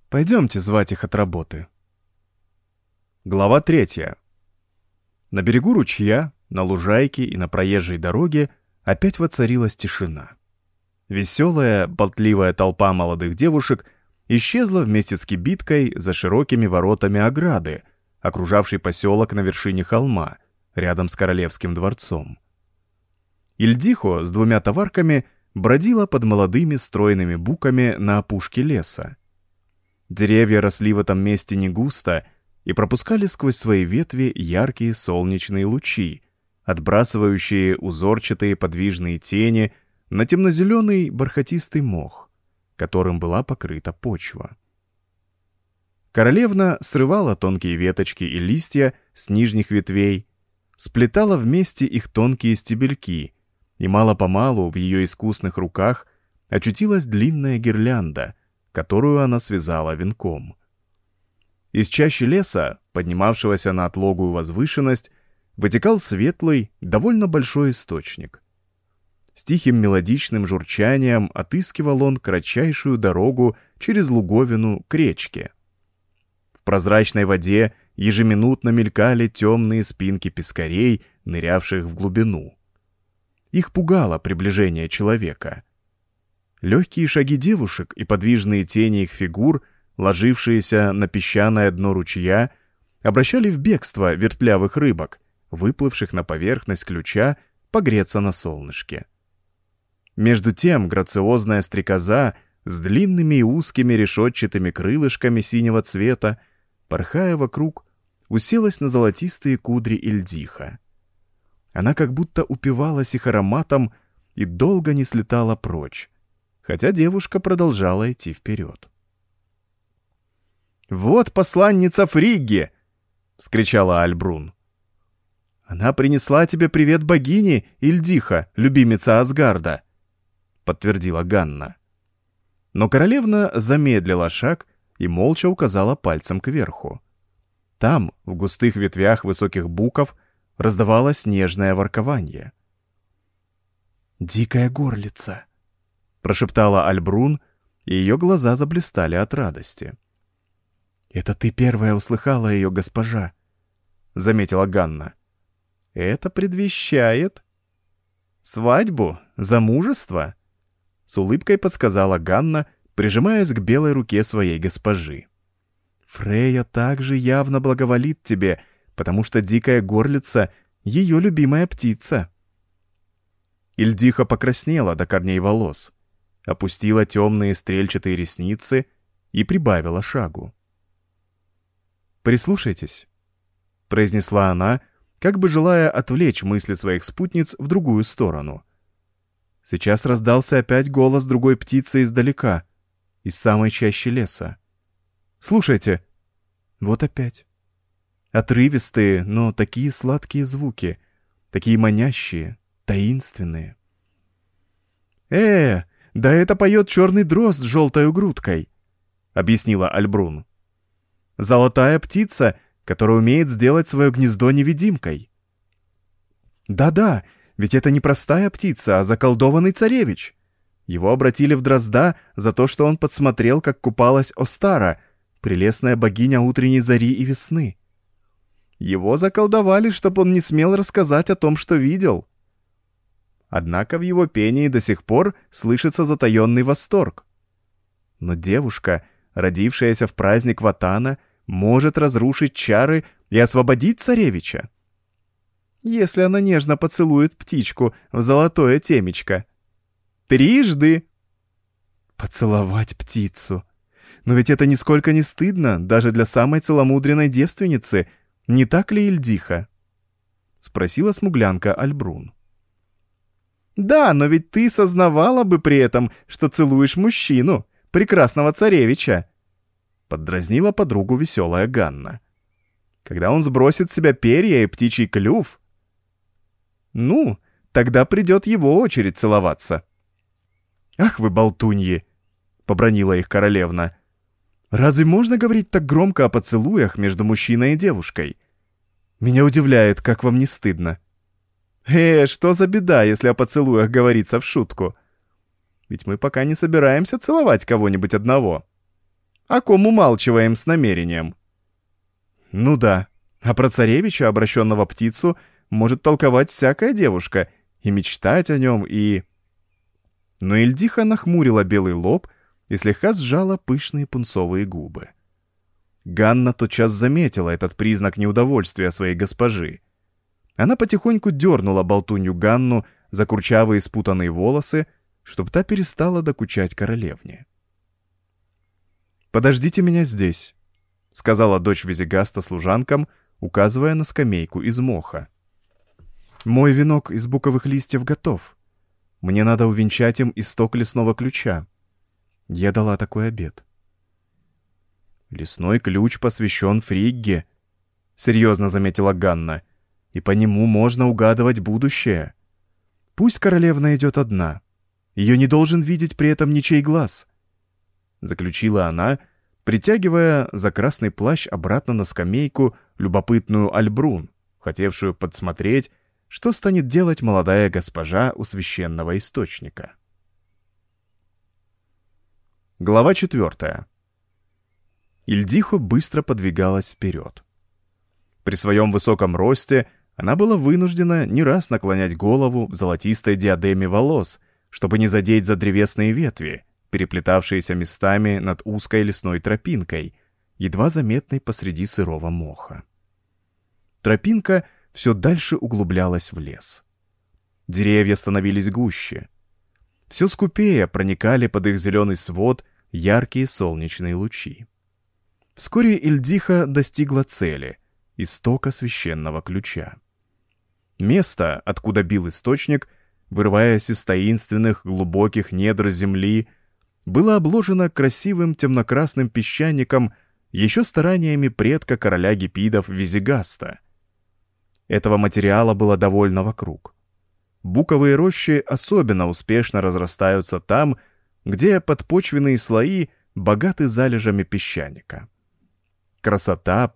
Пойдемте звать их от работы. Глава третья. На берегу ручья, на лужайке и на проезжей дороге опять воцарилась тишина. Веселая, болтливая толпа молодых девушек исчезла вместе с кибиткой за широкими воротами ограды, окружавшей поселок на вершине холма, рядом с королевским дворцом. Ильдихо с двумя товарками бродила под молодыми стройными буками на опушке леса. Деревья росли в этом месте не густо и пропускали сквозь свои ветви яркие солнечные лучи, отбрасывающие узорчатые подвижные тени на темно-зеленый бархатистый мох которым была покрыта почва. Королевна срывала тонкие веточки и листья с нижних ветвей, сплетала вместе их тонкие стебельки, и мало-помалу в ее искусных руках очутилась длинная гирлянда, которую она связала венком. Из чащи леса, поднимавшегося на отлогую возвышенность, вытекал светлый, довольно большой источник. С тихим мелодичным журчанием отыскивал он кратчайшую дорогу через луговину к речке. В прозрачной воде ежеминутно мелькали темные спинки пескарей, нырявших в глубину. Их пугало приближение человека. Легкие шаги девушек и подвижные тени их фигур, ложившиеся на песчаное дно ручья, обращали в бегство вертлявых рыбок, выплывших на поверхность ключа погреться на солнышке. Между тем грациозная стрекоза с длинными и узкими решетчатыми крылышками синего цвета, порхая вокруг, уселась на золотистые кудри Ильдиха. Она как будто упивалась их ароматом и долго не слетала прочь, хотя девушка продолжала идти вперед. «Вот посланница Фригги!» — вскричала Альбрун. «Она принесла тебе привет богини, Ильдиха, любимица Асгарда», — подтвердила Ганна. Но королевна замедлила шаг и молча указала пальцем кверху. Там, в густых ветвях высоких буков, раздавалось нежное воркование. «Дикая горлица», — прошептала Альбрун, и ее глаза заблистали от радости. «Это ты первая услыхала ее, госпожа», — заметила Ганна. Это предвещает... Свадьбу? Замужество? С улыбкой подсказала Ганна, прижимаясь к белой руке своей госпожи. Фрея также явно благоволит тебе, потому что дикая горлица — ее любимая птица. Ильдиха покраснела до корней волос, опустила темные стрельчатые ресницы и прибавила шагу. «Прислушайтесь», — произнесла она, — как бы желая отвлечь мысли своих спутниц в другую сторону. Сейчас раздался опять голос другой птицы издалека, из самой чащи леса. «Слушайте!» Вот опять. Отрывистые, но такие сладкие звуки, такие манящие, таинственные. «Э, да это поет черный дрозд с желтой грудкой», — объяснила Альбрун. «Золотая птица который умеет сделать свое гнездо невидимкой. Да-да, ведь это не простая птица, а заколдованный царевич. Его обратили в дрозда за то, что он подсмотрел, как купалась Остара, прелестная богиня утренней зари и весны. Его заколдовали, чтобы он не смел рассказать о том, что видел. Однако в его пении до сих пор слышится затаенный восторг. Но девушка, родившаяся в праздник Ватана, может разрушить чары и освободить царевича. Если она нежно поцелует птичку в золотое темечко. Трижды! Поцеловать птицу. Но ведь это нисколько не стыдно, даже для самой целомудренной девственницы, не так ли, Ильдиха? Спросила смуглянка Альбрун. Да, но ведь ты сознавала бы при этом, что целуешь мужчину, прекрасного царевича. Поддразнила подругу веселая Ганна. Когда он сбросит с себя перья и птичий клюв... Ну, тогда придет его очередь целоваться. «Ах вы, болтуньи!» — побронила их королевна. «Разве можно говорить так громко о поцелуях между мужчиной и девушкой? Меня удивляет, как вам не стыдно». «Э, что за беда, если о поцелуях говорится в шутку? Ведь мы пока не собираемся целовать кого-нибудь одного» о ком умалчиваем с намерением. Ну да, а про царевича, обращенного птицу, может толковать всякая девушка, и мечтать о нем, и... Но Ильдиха нахмурила белый лоб и слегка сжала пышные пунцовые губы. Ганна тотчас заметила этот признак неудовольствия своей госпожи. Она потихоньку дернула болтунью Ганну за курчавые спутанные волосы, чтобы та перестала докучать королевне. «Подождите меня здесь», — сказала дочь Визигаста служанкам, указывая на скамейку из моха. «Мой венок из буковых листьев готов. Мне надо увенчать им исток лесного ключа. Я дала такой обед». «Лесной ключ посвящен Фригге», — серьезно заметила Ганна, «и по нему можно угадывать будущее. Пусть королевна идет одна. Ее не должен видеть при этом ничей глаз» заключила она, притягивая за красный плащ обратно на скамейку любопытную Альбрун, хотевшую подсмотреть, что станет делать молодая госпожа у священного источника. Глава четвертая. Ильдихо быстро подвигалась вперед. При своем высоком росте она была вынуждена не раз наклонять голову в золотистой диадеме волос, чтобы не задеть за древесные ветви, переплетавшиеся местами над узкой лесной тропинкой, едва заметной посреди сырого моха. Тропинка все дальше углублялась в лес. Деревья становились гуще. Все скупее проникали под их зеленый свод яркие солнечные лучи. Вскоре Ильдиха достигла цели — истока священного ключа. Место, откуда бил источник, вырываясь из таинственных глубоких недр земли, было обложено красивым темно-красным песчаником еще стараниями предка короля гипидов Визигаста. Этого материала было довольно вокруг. Буковые рощи особенно успешно разрастаются там, где подпочвенные слои богаты залежами песчаника. Красота